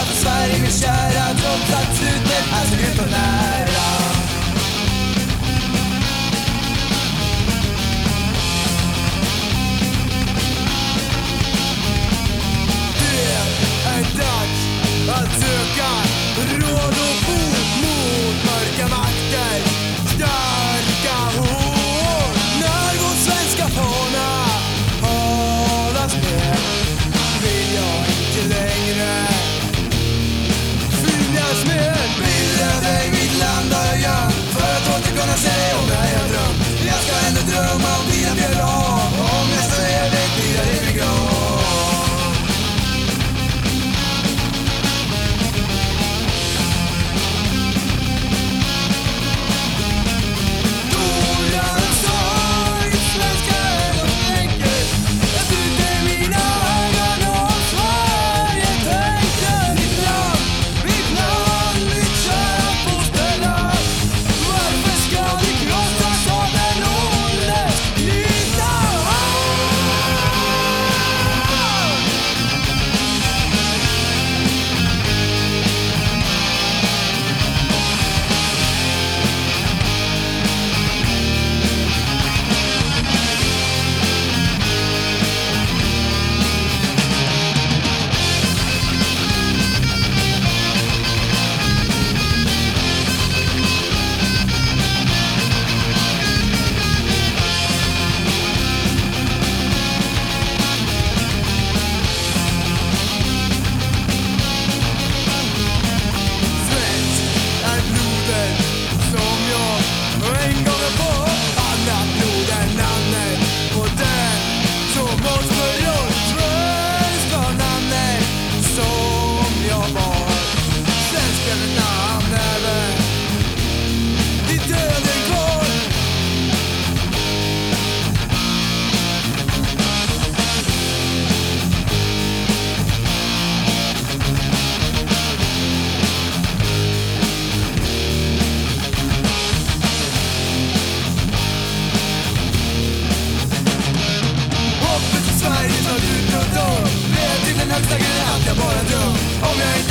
Prater sverige, kära trots att slutet är så grymt och nära. jag stänger av, jag bara dröm Om jag inte